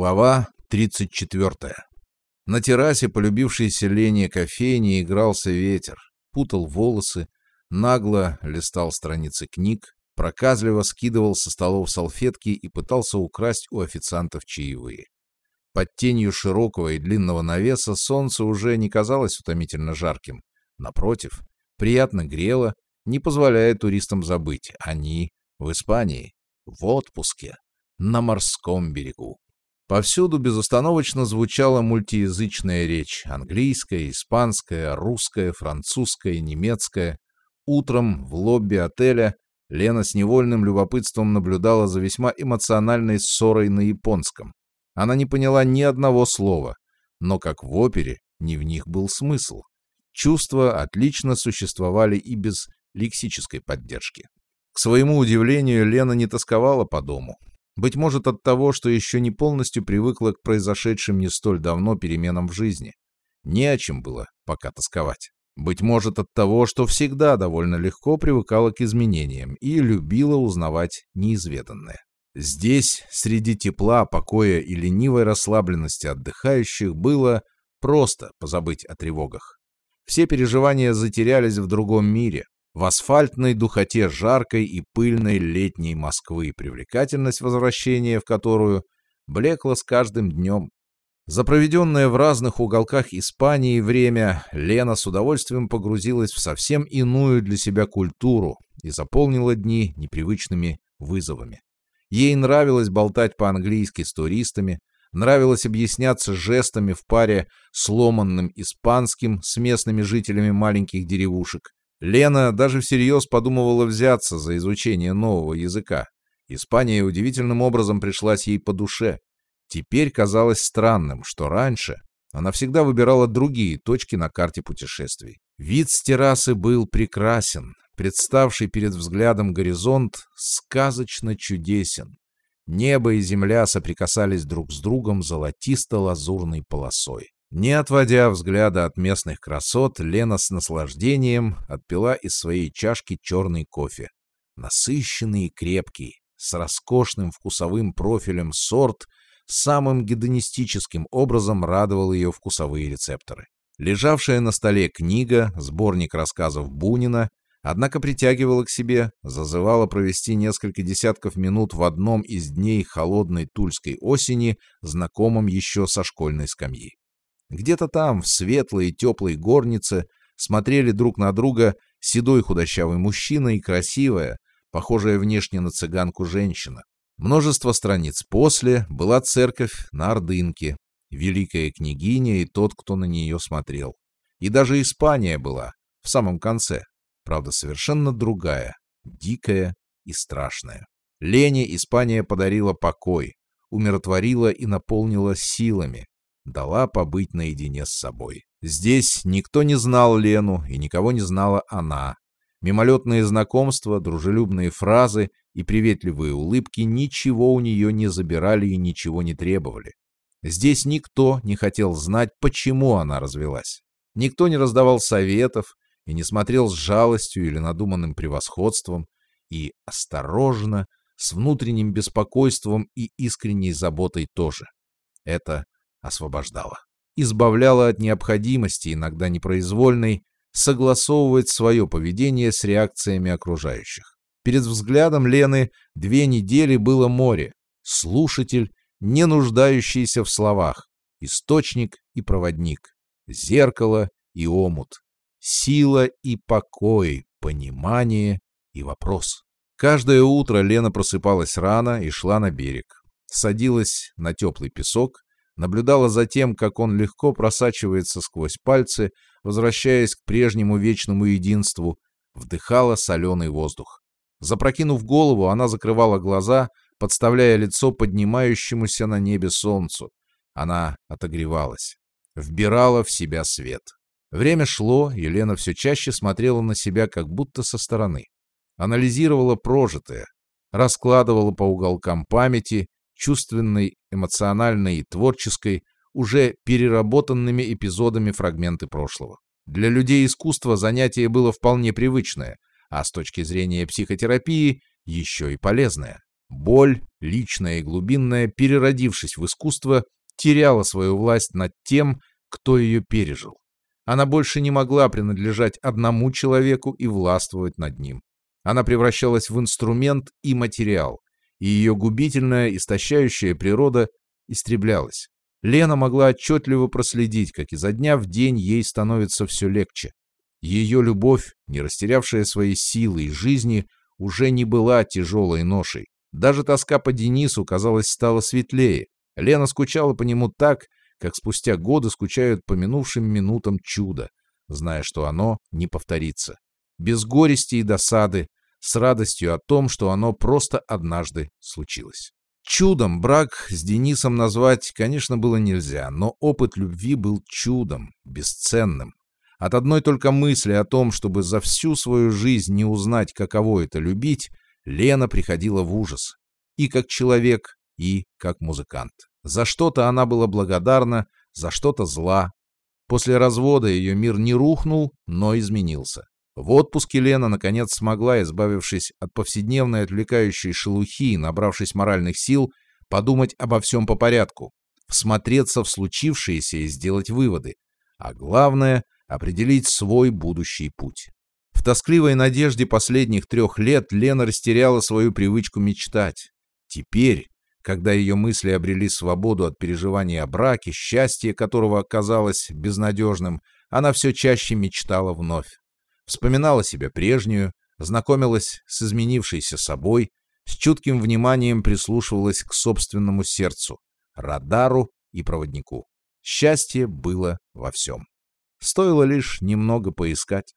Глава 34. На террасе полюбившейся Лене кофейни игрался ветер, путал волосы, нагло листал страницы книг, проказливо скидывал со столов салфетки и пытался украсть у официантов чаевые. Под тенью широкого и длинного навеса солнце уже не казалось утомительно жарким. Напротив, приятно грело, не позволяя туристам забыть. Они в Испании, в отпуске, на морском берегу. Повсюду безостановочно звучала мультиязычная речь — английская, испанская, русская, французская, немецкая. Утром в лобби отеля Лена с невольным любопытством наблюдала за весьма эмоциональной ссорой на японском. Она не поняла ни одного слова, но, как в опере, не в них был смысл. Чувства отлично существовали и без лексической поддержки. К своему удивлению, Лена не тосковала по дому. Быть может от того, что еще не полностью привыкла к произошедшим не столь давно переменам в жизни. Не о чем было пока тосковать. Быть может от того, что всегда довольно легко привыкала к изменениям и любила узнавать неизведанное. Здесь, среди тепла, покоя и ленивой расслабленности отдыхающих, было просто позабыть о тревогах. Все переживания затерялись в другом мире, в асфальтной духоте жаркой и пыльной летней Москвы, привлекательность возвращения в которую блекла с каждым днем. За проведенное в разных уголках Испании время Лена с удовольствием погрузилась в совсем иную для себя культуру и заполнила дни непривычными вызовами. Ей нравилось болтать по-английски с туристами, нравилось объясняться жестами в паре сломанным испанским с местными жителями маленьких деревушек, Лена даже всерьез подумывала взяться за изучение нового языка. Испания удивительным образом пришлась ей по душе. Теперь казалось странным, что раньше она всегда выбирала другие точки на карте путешествий. Вид с террасы был прекрасен, представший перед взглядом горизонт сказочно чудесен. Небо и земля соприкасались друг с другом золотисто-лазурной полосой. Не отводя взгляда от местных красот, Лена с наслаждением отпила из своей чашки черный кофе. Насыщенный и крепкий, с роскошным вкусовым профилем сорт, самым гедонистическим образом радовал ее вкусовые рецепторы. Лежавшая на столе книга, сборник рассказов Бунина, однако притягивала к себе, зазывала провести несколько десятков минут в одном из дней холодной тульской осени, знакомом еще со школьной скамьи. Где-то там, в светлой и теплой горнице, смотрели друг на друга седой худощавый мужчина и красивая, похожая внешне на цыганку женщина. Множество страниц после была церковь на Ордынке, великая княгиня и тот, кто на нее смотрел. И даже Испания была, в самом конце, правда совершенно другая, дикая и страшная. Лене Испания подарила покой, умиротворила и наполнила силами, дала побыть наедине с собой. Здесь никто не знал Лену, и никого не знала она. Мимолетные знакомства, дружелюбные фразы и приветливые улыбки ничего у нее не забирали и ничего не требовали. Здесь никто не хотел знать, почему она развелась. Никто не раздавал советов и не смотрел с жалостью или надуманным превосходством, и осторожно, с внутренним беспокойством и искренней заботой тоже. Это освобождала. Избавляла от необходимости, иногда непроизвольной, согласовывать свое поведение с реакциями окружающих. Перед взглядом Лены две недели было море, слушатель, не нуждающийся в словах, источник и проводник, зеркало и омут, сила и покой, понимание и вопрос. Каждое утро Лена просыпалась рано и шла на берег. Садилась на теплый песок, наблюдала за тем, как он легко просачивается сквозь пальцы, возвращаясь к прежнему вечному единству, вдыхала соленый воздух. Запрокинув голову, она закрывала глаза, подставляя лицо поднимающемуся на небе солнцу. Она отогревалась, вбирала в себя свет. Время шло, Елена все чаще смотрела на себя как будто со стороны. Анализировала прожитое, раскладывала по уголкам памяти чувственной, эмоциональной и творческой, уже переработанными эпизодами фрагменты прошлого. Для людей искусства занятие было вполне привычное, а с точки зрения психотерапии еще и полезное. Боль, личное и глубинное, переродившись в искусство, теряла свою власть над тем, кто ее пережил. Она больше не могла принадлежать одному человеку и властвовать над ним. Она превращалась в инструмент и материал, и ее губительная, истощающая природа истреблялась. Лена могла отчетливо проследить, как изо дня в день ей становится все легче. Ее любовь, не растерявшая своей силы и жизни, уже не была тяжелой ношей. Даже тоска по Денису, казалось, стала светлее. Лена скучала по нему так, как спустя годы скучают по минувшим минутам чуда, зная, что оно не повторится. Без горести и досады, с радостью о том, что оно просто однажды случилось. Чудом брак с Денисом назвать, конечно, было нельзя, но опыт любви был чудом, бесценным. От одной только мысли о том, чтобы за всю свою жизнь не узнать, каково это любить, Лена приходила в ужас. И как человек, и как музыкант. За что-то она была благодарна, за что-то зла. После развода ее мир не рухнул, но изменился. В отпуске Лена, наконец, смогла, избавившись от повседневной отвлекающей шелухи и набравшись моральных сил, подумать обо всем по порядку, всмотреться в случившееся и сделать выводы. А главное — определить свой будущий путь. В тоскливой надежде последних трех лет Лена растеряла свою привычку мечтать. Теперь, когда ее мысли обрели свободу от переживания о браке, счастье которого оказалось безнадежным, она все чаще мечтала вновь. Вспоминала себя прежнюю, знакомилась с изменившейся собой, с чутким вниманием прислушивалась к собственному сердцу, радару и проводнику. Счастье было во всем. Стоило лишь немного поискать.